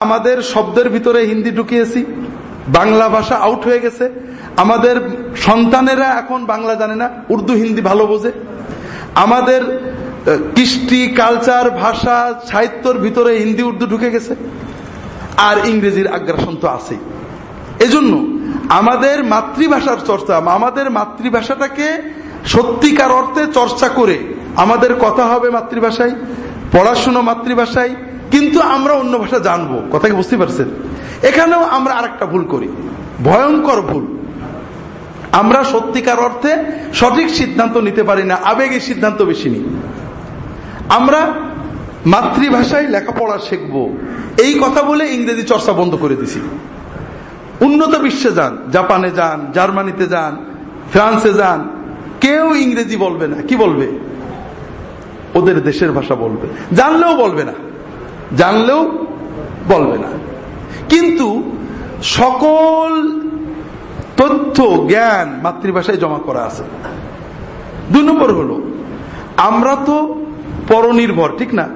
আমাদের শব্দের ভিতরে হিন্দি ঢুকিয়েছি, বাংলা ভাষা আউট হয়ে গেছে। আমাদের সন্তানেরা এখন বাংলা জানে না, উর্দু, হিন্দি ভালো বোঝে। আমাদের কৃষ্টি কালচার ভাষা, সাহিত্যর ভিতরে হিন্দি, উর্দু ঢুকে গেছে। আর ইংরেজির আগ্রাসন তো আছেই। এজন্য আমাদের মাতৃভাষার চর্চা, আমাদের মাতৃভাষাটাকে সত্যিকার অর্থে চর্চা করে আমাদের কথা হবে মাতৃভাষায়, পড়াশুনো মাতৃভাষায় কিন্তু আমরা অন্য ভাষা জানব। কথা কি বুঝতে পারছেন? এখানেও আমরা আরেকটা ভুল করি। ভয়ঙ্কর ভুল। আমরা সত্যিকার অর্থে সঠিক সিদ্ধান্ত নিতে পারি না, আবেগের সিদ্ধান্ত বেশি নিই। আমরা মাতৃভাষায় লেখাপড়া শিখব। এই কথা বলে ইংরেজি চর্চা বন্ধ করে দিছি। উন্নত বিশ্বে যান, জাপানে যান, জার্মানিতে যান, ফ্রান্সে যান, কেউ ইংরেজি বলবে না। কি বলবে? ওদের দেশের ভাষা বলবে। জানলেও বলবে না। জানলেও বলবে না। কিন্তু সকল তথ্য, জ্ঞান মাতৃভাষায় জমা করা আছে। দুই নম্বর হলো, আমরা তো পরনির্ভর, ঠিক না?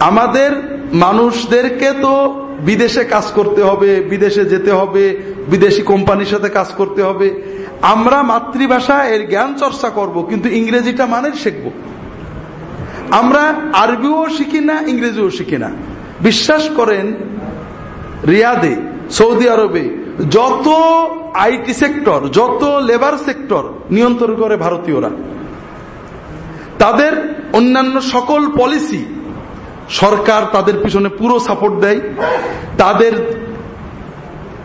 আমাদের মানুষদেরকে তো বিদেশে কাজ করতে হবে, বিদেশে যেতে হবে, বিদেশি কোম্পানির সাথে কাজ করতে হবে। আমরা মাতৃভাষা এর জ্ঞান চর্চা করব, কিন্তু ইংরেজিটা মানে শিখব। আমরা আরবিও শিখি না, ইংরেজিও শিখি না। বিশ্বাস করেন, রিয়াদে, সৌদি আরবে যত আইটি সেক্টর, যত লেবার সেক্টর নিয়ন্ত্রণ করে ভারতীয়রা, তাদের অন্যান্য সকল পলিসি, সরকার তাদের পিছনে পুরো সাপোর্ট দেয়। তাদের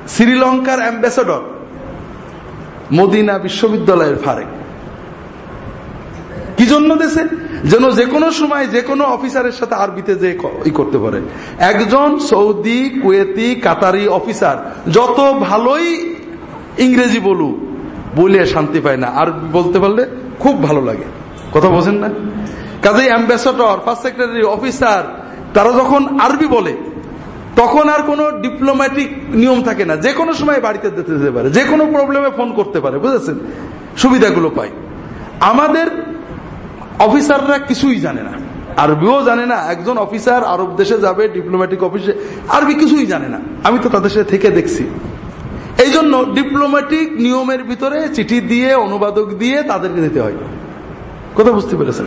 শ্রীলঙ্কার অ্যাম্বাসেডর মদিনা বিশ্ববিদ্যালয়ের ফারেক। কি জন্য দেশে? যেন যে কোনো সময় যে কোনো অফিসারের সাথে আরবিতে যে ই করতে পারে। একজন সৌদি, কুয়েতি, কাতারি অফিসার, যত ভালোই ইংরেজি বলুক বলে শান্তি পায় না। আর বলতে পারলে খুব ভালো লাগে। কথা বোঝেন না? কাজেই অ্যাম্বাসেডর ফার্স্ট সেক্রেটারি অফিসার তারা যখন আরবি বলে, তখন আর কোনো ডিপ্লোম্যাটিক নিয়ম থাকে না। যে কোনো সময় বাড়িতে যেতে পারে। যে কোনো প্রবলেমে ফোন করতে পারে। বুঝেছেন? সুবিধাগুলো পায়। আমাদের অফিসাররা কিছুই জানে না। আরবিও জানে না, একজন অফিসার আরব দেশে যাবে ডিপ্লোম্যাটিক অফিসে আরবি কিছুই জানে না। আমি তো তাদের সাথে থেকে দেখছি। এই জন্য ডিপ্লোম্যাটিক নিয়মের ভিতরে চিঠি দিয়ে, অনুবাদক দিয়ে তাদেরকে দিতে হয়। কথা বুঝতে পেরেছেন?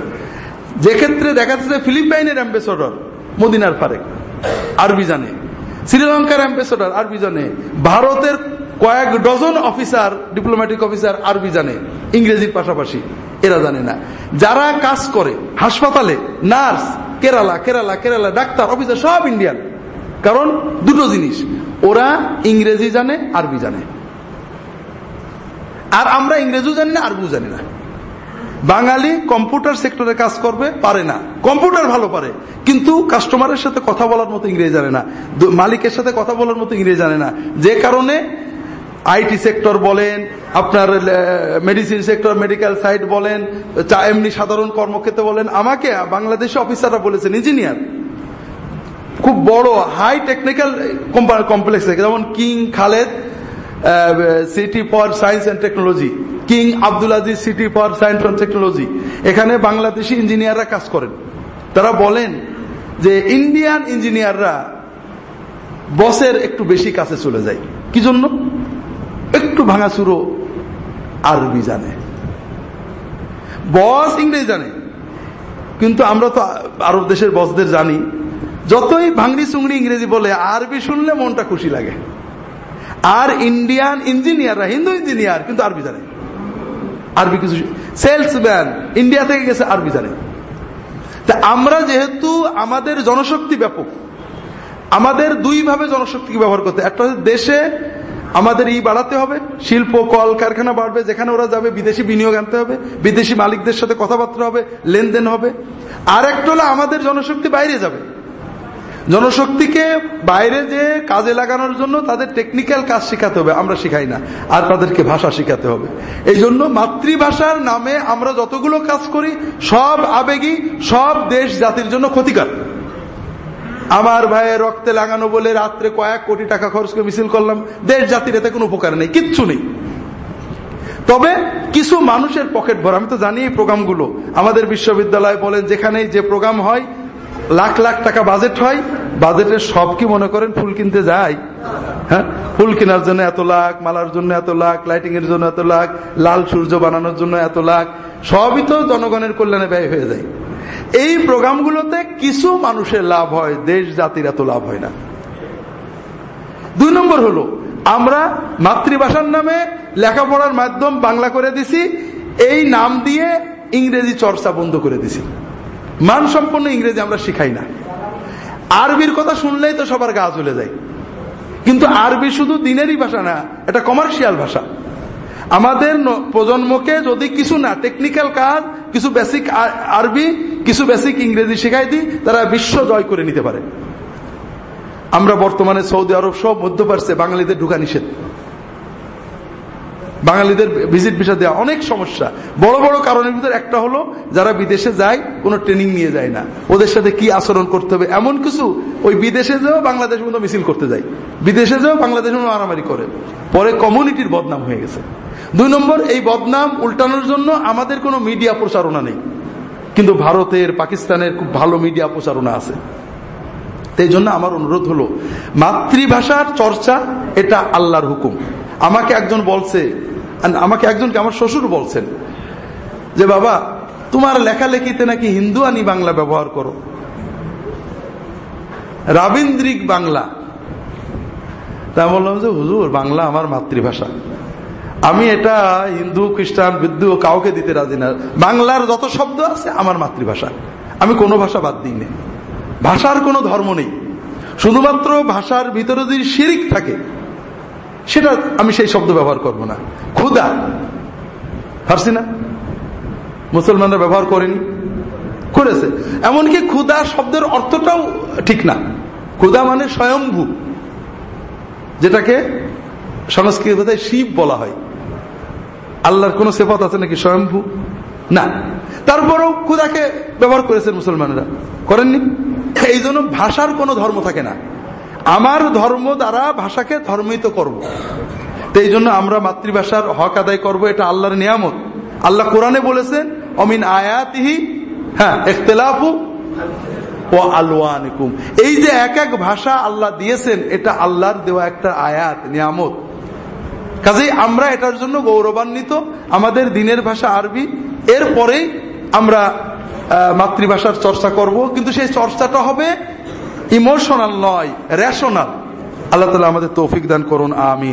যে ক্ষেত্রে দেখা যাচ্ছে ফিলিপাইনের অ্যাম্বাসেডর মদিনার ফারেক আরবি জানে। শ্রীলঙ্কার অ্যাম্বাসেডর আরবি জানে। ভারতের কয়েক ডজন অফিসার ডিপ্লোম্যাটিক অফিসার আরবি জানে, ইংরেজির পাশাপাশি। এরা জানে না। যারা কাজ করে, হাসপাতালে, nurse, Kerala Kerala Kerala, doctor, officer, সব ইন্ডিয়ান। কারণ দুটো জিনিস, ওরা ইংরেজি জানে, আরবি জানে। আর আমরা ইংরেজিও জানি না, আরবিও জানি না। বাঙালি কম্পিউটার সেক্টরে কাজ করবে, পারে না। কম্পিউটার ভালো পারে, কিন্তু কাস্টমারের সাথে কথা বলার মতো ইংরেজি জানে না। মালিকের সাথে কথা বলার মতো ইংরেজি জানে না। যে কারণে আইটি সেক্টর বলেন, আপনার মেডিসিন সেক্টর মেডিকেল সাইট বলেন এমনি সাধারণ কর্মক্ষেত্রে বলেন, আমাকে বাংলাদেশে অফিসাররা বলেছেন ইঞ্জিনিয়ার খুব বড় হাই টেকনিক্যাল কমপ্লেক্স থেকে, যেমন king Khaled city for science and technology king Abdul Aziz city for science and technology এখানে বাংলাদেশি ইঞ্জিনিয়াররা কাজ করেন। তারা বলেন যে ইন্ডিয়ান ইঞ্জিনিয়াররা বসের একটু বেশি কাছে চলে যায়। কি জন্য? ভাঙাচুরো আরবি জানে। বস ইংরেজি জানে। কিন্তু আমরা তো আরব দেশের বসদের জানি, যতই ভাঙড়ি চুংড়ি ইংরেজি বলে, আরবি শুনলে মনটা খুশি লাগে। আর ইন্ডিয়ান ইঞ্জিনিয়াররা, হিন্দু ইঞ্জিনিয়ার কিন্তু আরবি জানে। আরবি কিছু সেলসম্যান, ইন্ডিয়া থেকে গেছে, আরবি জানে। তা আমরা যেহেতু আমাদের জনশক্তি ব্যাপক, আমাদের দুইভাবে জনশক্তিকে ব্যবহার করতে একটা দেশে আমাদের ই বাড়াতে হবে, শিল্প, কল, কারখানা বাড়বে, যেখানে ওরা যাবে, বিদেশি বিনিয়োগ আনতে হবে, বিদেশি মালিকদের সাথে কথাবার্তা হবে, লেনদেন হবে। আর একটা হলো আমাদের জনশক্তি বাইরে যাবে। জনশক্তিকে বাইরে যে কাজে লাগানোর জন্য তাদের টেকনিক্যাল কাজ শেখাতে হবে, আমরা শিখাই না, আর তাদেরকে ভাষা শেখাতে হবে। এই জন্য মাতৃভাষার নামে আমরা যতগুলো কাজ করি, সব আবেগী, সব দেশ জাতির জন্য ক্ষতিকর। আমার ভাইয়ের রক্তে লাগানো বলে রাত্রে কয়েক কোটি টাকা খরচ করে মিছিল করলাম। দেশ জাতির এতে কোনো উপকার নেই, কিচ্ছু নেই। তবে কিছু মানুষের পকেট ভরা, আমি তো জানি এই প্রোগ্রামগুলো। আমাদের বিশ্ববিদ্যালয় বলেন, যেখানেই যে প্রোগ্রাম হয়, লাখ লাখ টাকা বাজেট হয়, বাজেটের সব কি মনে করেন ফুল কিনতে যায়? হ্যাঁ? ফুল কেনার জন্য এত লাখ, মালার জন্য এত লাখ লাইটিং এর জন্য এত লাখ, লাল সূর্য বানানোর জন্য এত লাখ, সবই তো জনগণের কল্যাণে ব্যয় হয়ে যায়। এই প্রোগ্রামগুলোতে কিছু মানুষের লাভ হয়, দেশ জাতির এত লাভ হয় না। দুই নম্বর হলো, আমরা মাতৃভাষার নামে লেখাপড়ার মাধ্যম বাংলা করে দিছি, এই নাম দিয়ে ইংরেজি চর্চা বন্ধ করে দিছি। মানসম্পন্ন ইংরেজি আমরা শিখাই না। আরবির কথা শুনলেই তো সবার গা চলে যায়। কিন্তু আরবি শুধু দিনেরই ভাষা না, এটা কমার্শিয়াল ভাষা। আমাদের প্রজন্মকে যদি কিছু না টেকনিক্যাল কাজ, কিছু বেসিক আরবি, কিছু বেসিক ইংরেজি শেখাই দিই, তারা বিশ্ব জয় করে নিতে পারে। আমরা বর্তমানে সৌদি আরব সব মধ্যপ্রাচ্যে বাঙালিদের ঢুকা নিষেধ। বাঙালিদের ভিজিট ভিসা দেওয়া অনেক সমস্যা। বড় বড় কারণের ভিতরে একটা হলো, যারা বিদেশে যায়, কোনো ট্রেনিং নিয়ে যায় না। ওদের সাথে কি আচরণ করতে হবে? এমন কিছু, ওই বিদেশে যেও বাংলাদেশ মতো মিছিল করতে যায়। বিদেশে যেও বাংলাদেশ মারামারি করে। পরে কমিউনিটির বদনাম হয়ে গেছে। দুই নম্বর, এই বদনাম উল্টানোর জন্য আমাদের কোনো মিডিয়া প্রচারণা নেই। কিন্তু ভারতের, পাকিস্তানের খুব ভালো মিডিয়া প্রচারণা আছে। এই জন্য আমার অনুরোধ হলো, মাতৃভাষার চর্চা, এটা আল্লাহর হুকুম। আমাকে একজন বলছে আমাকে একজনকে আমার শ্বশুর বলছেন যে, বাবা, তোমার লেখালেখিতে নাকি হিন্দু আনি বাংলা ব্যবহার করো? রাবীন্দ্রিক বাংলা। তা বললাম যে, হুজুর, বাংলা আমার মাতৃভাষা। আমি এটা হিন্দু, খ্রিস্টান বিদ্যু কাউকে দিতে রাজি না। বাংলার যত শব্দ আছে, আমার মাতৃভাষা। আমি কোনো ভাষা বাদ দিই না। ভাষার কোনো ধর্ম নেই। শুধুমাত্র ভাষার ভিতরে যদি শিরিক থাকে, সেটা আমি সেই শব্দ ব্যবহার করব না। ক্ষুদা পারছি না? মুসলমানরা ব্যবহার করেনি? করেছে। এমনকি ক্ষুদা শব্দের অর্থটাও ঠিক না। ক্ষুদা মানে স্বয়ম্ভু, যেটাকে সংস্কৃত শিব বলা হয়। আল্লাহর কোন সেপত আছে নাকি স্বয়ম্ভু? না। তারপরেও ক্ষুদাকে ব্যবহার করেছেন মুসলমানেরা। করেননি? এই জন্য ভাষার কোনো ধর্ম থাকে না। আমার ধর্ম দ্বারা ভাষাকে ধর্মিত করব। এই জন্য আমরা মাতৃভাষার হক আদায় করব, এটা আল্লাহর নিয়ামত। আল্লাহ কোরআনে বলেছেন, অমিন আয়াতিহি হ্যাঁ এখতলাফু ও আলওয়ানিকুম। এই যে এক এক ভাষা আল্লাহ দিয়েছেন, এটা আল্লাহর দেওয়া একটা আয়াত, নিয়ামত। কাজেই আমরা এটার জন্য গৌরবান্বিত। আমাদের দিনের ভাষা আরবি। এরপরে আমরা মাতৃভাষার চর্চা করব। কিন্তু সেই চর্চাটা হবে ইমোশনাল নয়, রেশনাল। আল্লাহ তালা আমাদের তৌফিক দান করুন, আমিন।